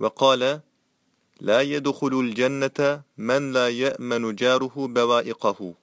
وقال لا يدخل الجنة من لا يأمن جاره بوائقه.